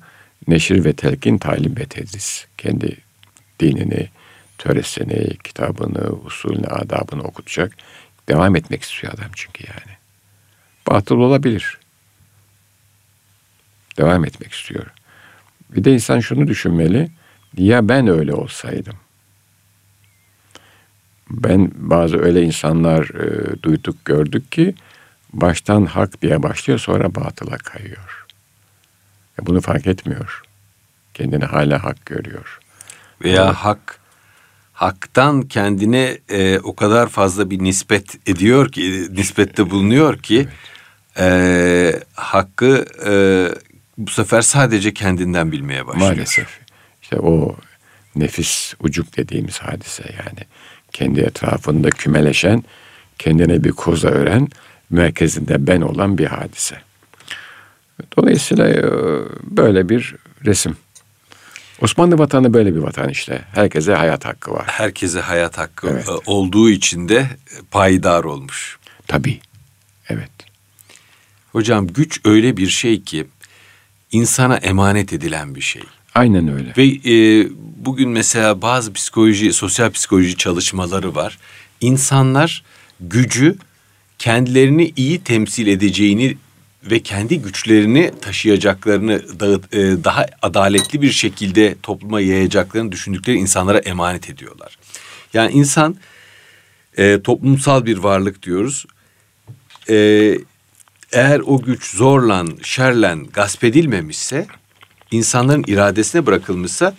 [SPEAKER 2] neşir ve telkin, talim ve tedris. Kendi dinini, töresini, kitabını, usulünü, adabını okutacak. Devam etmek istiyor adam çünkü yani. Batıl olabilir. Devam etmek istiyor. Bir de insan şunu düşünmeli. Ya ben öyle olsaydım. Ben bazı öyle insanlar e, duyduk gördük ki baştan hak diye başlıyor sonra batıla kayıyor. Ya bunu fark etmiyor. Kendini hala hak görüyor.
[SPEAKER 1] Veya Ama, hak haktan kendine e, o kadar fazla bir nispet ediyor ki nispette bulunuyor ki evet. e, hakkı e, bu sefer sadece kendinden bilmeye başlıyor.
[SPEAKER 2] Maalesef. İşte o nefis ucuk dediğimiz hadise yani. Kendi etrafında kümeleşen, kendine bir koza öğren, merkezinde ben olan bir hadise. Dolayısıyla e, böyle bir resim. Osmanlı vatanı böyle bir vatan işte. Herkese hayat hakkı var.
[SPEAKER 1] Herkese hayat hakkı evet. E, olduğu için de payidar olmuş.
[SPEAKER 2] Tabii. Evet.
[SPEAKER 1] Hocam güç öyle bir şey ki insana emanet edilen bir şey.
[SPEAKER 2] Aynen öyle.
[SPEAKER 1] Ve e, bugün mesela bazı psikoloji, sosyal psikoloji çalışmaları var. İnsanlar gücü kendilerini iyi temsil edeceğini ve kendi güçlerini taşıyacaklarını dağıt, e, daha adaletli bir şekilde topluma yayacaklarını düşündükleri insanlara emanet ediyorlar. Yani insan e, toplumsal bir varlık diyoruz. E, eğer o güç zorlan, şerlen, gasp edilmemişse, insanların iradesine bırakılmışsa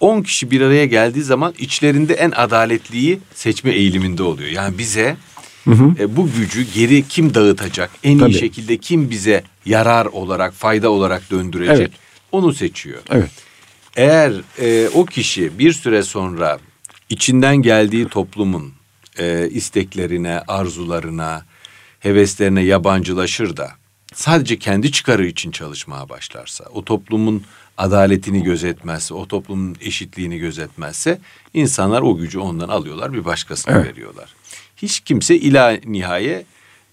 [SPEAKER 1] 10 kişi bir araya geldiği zaman içlerinde en adaletliyi seçme eğiliminde oluyor. Yani bize hı hı. E, bu gücü geri kim dağıtacak? En Tabii. iyi şekilde kim bize yarar olarak, fayda olarak döndürecek? Evet. Onu seçiyor.
[SPEAKER 2] Evet.
[SPEAKER 1] Eğer e, o kişi bir süre sonra içinden geldiği toplumun e, isteklerine, arzularına, heveslerine yabancılaşır da sadece kendi çıkarı için çalışmaya başlarsa, o toplumun adaletini gözetmezse, o toplumun eşitliğini gözetmezse insanlar o gücü ondan alıyorlar bir başkasına evet. veriyorlar. Hiç kimse ila nihaye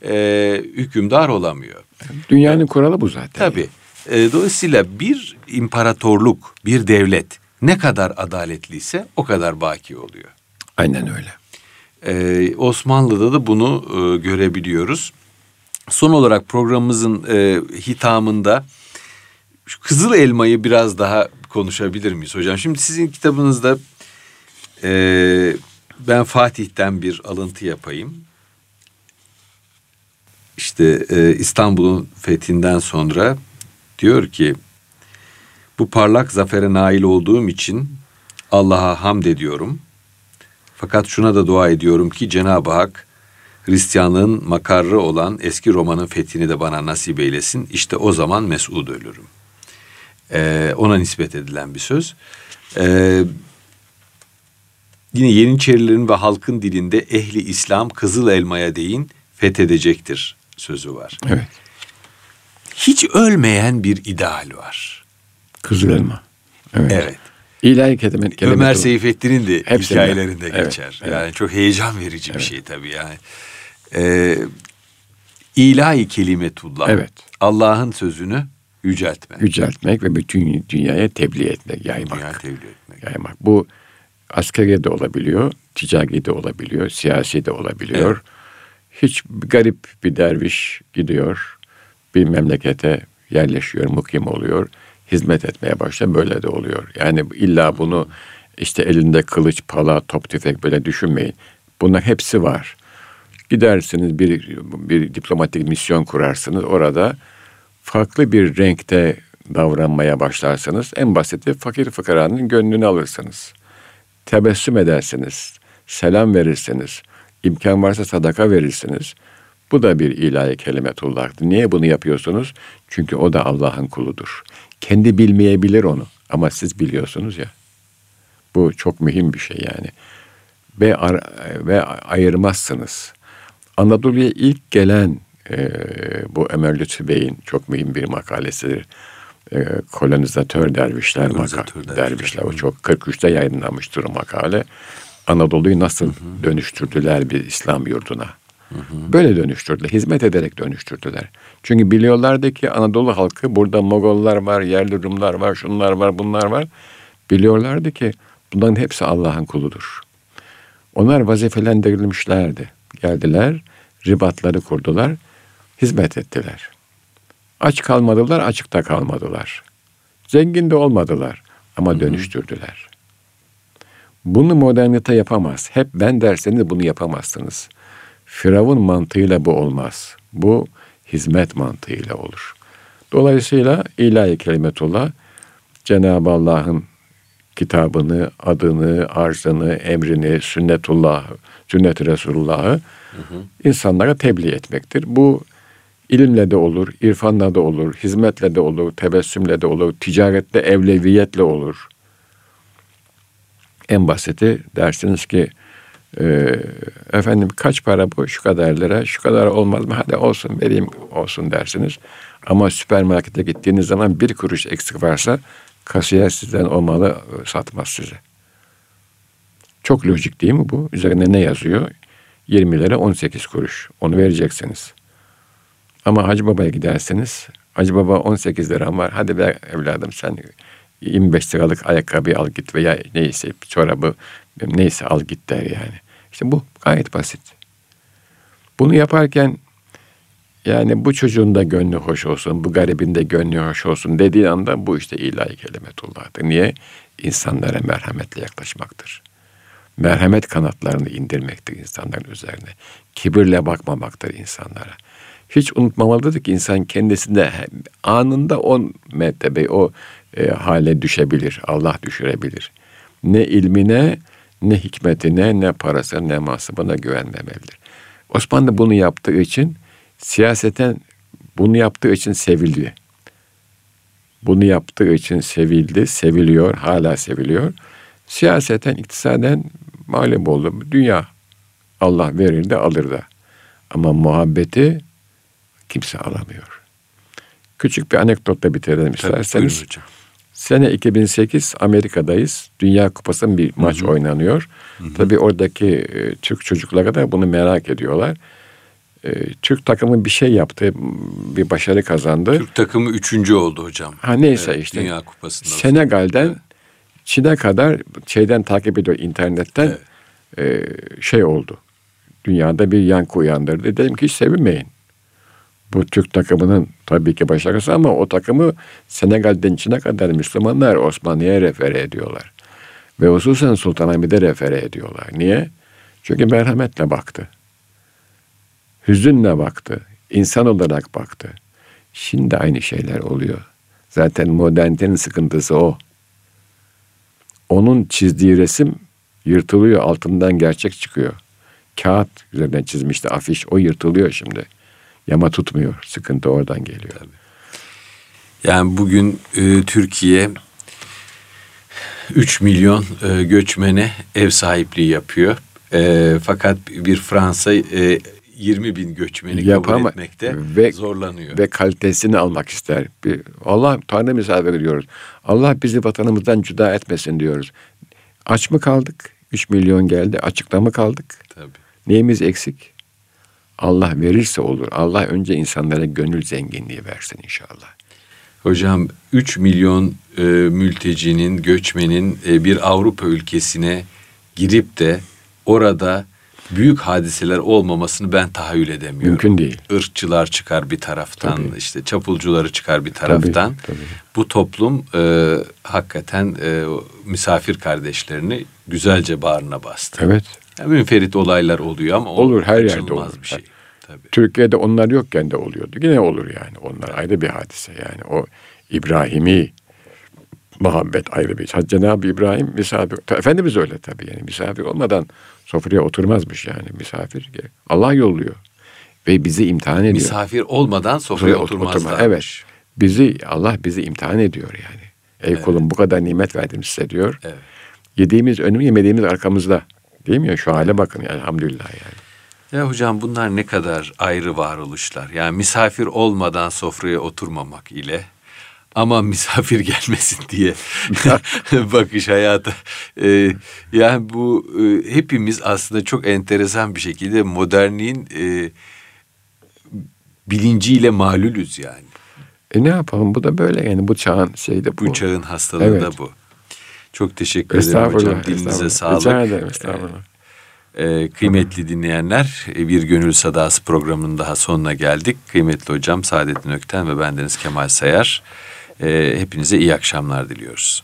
[SPEAKER 1] e, hükümdar olamıyor.
[SPEAKER 2] Dünyanın kuralı bu zaten.
[SPEAKER 1] Tabii. E, dolayısıyla bir imparatorluk, bir devlet ne kadar adaletliyse o kadar baki oluyor.
[SPEAKER 2] Aynen öyle.
[SPEAKER 1] Ee, Osmanlı'da da bunu e, görebiliyoruz. Son olarak programımızın e, hitamında şu Kızıl Elma'yı biraz daha konuşabilir miyiz hocam? Şimdi sizin kitabınızda e, ben Fatih'ten bir alıntı yapayım. İşte e, İstanbul'un fethinden sonra diyor ki bu parlak zafere nail olduğum için Allah'a hamd ediyorum. Fakat şuna da dua ediyorum ki Cenab-ı Hak Hristiyanlığın makarrı olan eski Roma'nın fethini de bana nasip eylesin. İşte o zaman mesud ölürüm. Ee, ona nispet edilen bir söz. Ee, yine Yeniçerilerin ve halkın dilinde ehli İslam kızıl elmaya değin fethedecektir sözü var.
[SPEAKER 2] Evet.
[SPEAKER 1] Hiç ölmeyen bir ideal var.
[SPEAKER 2] Kızıl elma.
[SPEAKER 1] Evet. evet.
[SPEAKER 2] İlahi kelime, kelime
[SPEAKER 1] Ömer Seyfettin'in de Hepsinde. hikayelerinde evet, geçer. Evet. Yani çok heyecan verici evet. bir şey tabii yani. Ee, ilahi kelimetullah.
[SPEAKER 2] Evet.
[SPEAKER 1] Allah'ın sözünü yüceltmek.
[SPEAKER 2] Yüceltmek ve bütün dünyaya tebliğ etmek, yaymak.
[SPEAKER 1] Dünyaya tebliğ etmek.
[SPEAKER 2] Yaymak. Bu askeri de olabiliyor, ticari de olabiliyor, siyasi de olabiliyor. Evet. Hiç garip bir derviş gidiyor, bir memlekete yerleşiyor, mukim oluyor hizmet etmeye başla böyle de oluyor. Yani illa bunu işte elinde kılıç, pala, top, tüfek böyle düşünmeyin. Bunlar hepsi var. Gidersiniz bir, bir diplomatik misyon kurarsınız. Orada farklı bir renkte davranmaya başlarsınız. En basiti fakir fıkaranın gönlünü alırsınız. Tebessüm edersiniz. Selam verirsiniz. imkan varsa sadaka verirsiniz. Bu da bir ilahi kelimetullah'tır. Niye bunu yapıyorsunuz? Çünkü o da Allah'ın kuludur. Kendi bilmeyebilir onu ama siz biliyorsunuz ya. Bu çok mühim bir şey yani. Ve, ar- ve ayırmazsınız. Anadolu'ya ilk gelen e, bu Ömer Lütfü Bey'in çok mühim bir makalesidir. E, kolonizatör dervişler, kolonizatör maka- dervişler. O çok 43'te yayınlanmıştır o makale. Anadolu'yu nasıl hı hı. dönüştürdüler bir İslam yurduna. Böyle dönüştürdüler. Hizmet ederek dönüştürdüler. Çünkü biliyorlardı ki Anadolu halkı burada Mogollar var, yerli Rumlar var, şunlar var, bunlar var. Biliyorlardı ki bunların hepsi Allah'ın kuludur. Onlar vazifelendirilmişlerdi. Geldiler, ribatları kurdular, hizmet ettiler. Aç kalmadılar, açıkta kalmadılar. Zengin de olmadılar ama dönüştürdüler. Bunu modernite yapamaz. Hep ben derseniz bunu yapamazsınız. Firavun mantığıyla bu olmaz. Bu hizmet mantığıyla olur. Dolayısıyla ilahi kelimetullah Cenab-ı Allah'ın kitabını, adını, arzını, emrini, sünnetullah, sünnet-i Resulullah'ı insanlara tebliğ etmektir. Bu ilimle de olur, irfanla da olur, hizmetle de olur, tebessümle de olur, ticaretle, evleviyetle olur. En basiti dersiniz ki ee, efendim kaç para bu? Şu kadar lira. Şu kadar olmaz mı? Hadi olsun vereyim olsun dersiniz. Ama süpermarkete gittiğiniz zaman bir kuruş eksik varsa kasiyer sizden o malı e, satmaz size. Çok lojik değil mi bu? Üzerine ne yazıyor? 20 lira 18 kuruş. Onu vereceksiniz. Ama Hacı Baba'ya giderseniz Hacı Baba 18 lira var. Hadi be evladım sen 25 liralık ayakkabı al git veya neyse çorabı neyse al git der yani. İşte bu gayet basit. Bunu yaparken Yani bu çocuğun da gönlü hoş olsun, bu garibin de gönlü hoş olsun dediği anda bu işte ilahi kelimetullah'tır. Niye? İnsanlara merhametle yaklaşmaktır. Merhamet kanatlarını indirmektir insanların üzerine. Kibirle bakmamaktır insanlara. Hiç unutmamalıdır ki insan kendisinde anında o mertebe, o e, hale düşebilir. Allah düşürebilir. Ne ilmine, ne hikmetine, ne parasına, ne masabına güvenmemelidir. Osmanlı bunu yaptığı için siyaseten bunu yaptığı için sevildi. Bunu yaptığı için sevildi, seviliyor, hala seviliyor. Siyaseten, iktisaden mağlup oldu. Dünya Allah verir de alır da. Ama muhabbeti kimse alamıyor. Küçük bir anekdotla bitirelim isterseniz. hocam. Sene 2008 Amerika'dayız. Dünya Kupası'nın bir maç hı hı. oynanıyor. Hı hı. Tabii oradaki e, Türk çocukları da bunu merak ediyorlar. E, Türk takımı bir şey yaptı, bir başarı kazandı.
[SPEAKER 1] Türk takımı üçüncü oldu hocam.
[SPEAKER 2] Ha neyse evet, işte. Dünya Kupası'nda. Senegal'den evet. Çin'e kadar şeyden takip ediyor internetten evet. e, şey oldu. Dünyada bir yankı uyandırdı. Dedim ki hiç sevinmeyin. Bu Türk takımının tabii ki başarısı ama o takımı Senegal'den Çin'e kadar Müslümanlar Osmanlı'ya refere ediyorlar. Ve hususen Sultanahmet'e refere ediyorlar. Niye? Çünkü merhametle baktı. Hüzünle baktı. insan olarak baktı. Şimdi aynı şeyler oluyor. Zaten modernitenin sıkıntısı o. Onun çizdiği resim yırtılıyor, altından gerçek çıkıyor. Kağıt üzerinden çizmişti afiş, o yırtılıyor şimdi. Yama tutmuyor, sıkıntı oradan geliyor. Tabii.
[SPEAKER 1] Yani bugün e, Türkiye 3 milyon e, göçmene ev sahipliği yapıyor. E, fakat bir Fransa e, 20 bin göçmeni Yapama, kabul etmekte ve, zorlanıyor.
[SPEAKER 2] Ve kalitesini almak ister. Bir, Allah Tanrı misafir ediyoruz. Allah bizi vatanımızdan cüda etmesin diyoruz. Aç mı kaldık? 3 milyon geldi. Açıkta mı kaldık? Tabii. Neyimiz eksik? Allah verirse olur. Allah önce insanlara gönül zenginliği versin inşallah.
[SPEAKER 1] Hocam 3 milyon e, mültecinin, göçmenin e, bir Avrupa ülkesine girip de orada büyük hadiseler olmamasını ben tahayyül edemiyorum.
[SPEAKER 2] Mümkün değil.
[SPEAKER 1] Irkçılar çıkar bir taraftan, tabii. işte çapulcuları çıkar bir taraftan. Tabii, tabii. Bu toplum e, hakikaten e, misafir kardeşlerini güzelce bağrına bastı.
[SPEAKER 2] Evet.
[SPEAKER 1] Yani münferit olaylar oluyor ama
[SPEAKER 2] olur her yerde olur. bir şey. Tabii. Türkiye'de onlar yokken de oluyordu. Yine olur yani. Onlar ayrı bir hadise yani. O İbrahim'i muhabbet ayrı bir. Şey. Cenab-ı İbrahim misafir. Efendimiz öyle tabii yani misafir olmadan sofraya oturmazmış yani misafir. Allah yolluyor ve bizi imtihan ediyor.
[SPEAKER 1] Misafir olmadan sofraya oturmazlar.
[SPEAKER 2] Evet. Bizi Allah bizi imtihan ediyor yani. Ey evet. kulum bu kadar nimet verdim size diyor. Evet. Yediğimiz önüm yemediğimiz arkamızda. Değil mi ya? Şu hale bakın yani elhamdülillah yani.
[SPEAKER 1] Ya hocam bunlar ne kadar ayrı varoluşlar. Yani misafir olmadan sofraya oturmamak ile ama misafir gelmesin diye bakış hayata. Ee, yani bu e, hepimiz aslında çok enteresan bir şekilde modernliğin e, bilinciyle malulüz yani.
[SPEAKER 2] E ne yapalım bu da böyle yani bu çağın şeyde
[SPEAKER 1] bu. Bu çağın hastalığı evet. da bu. Çok teşekkür ederim hocam. Dilinize sağlık. Rica ederim estağfurullah. Ee, kıymetli dinleyenler bir Gönül Sadası programının daha sonuna geldik. Kıymetli hocam Saadettin Ökten ve bendeniz Kemal Sayar. Ee, hepinize iyi akşamlar diliyoruz.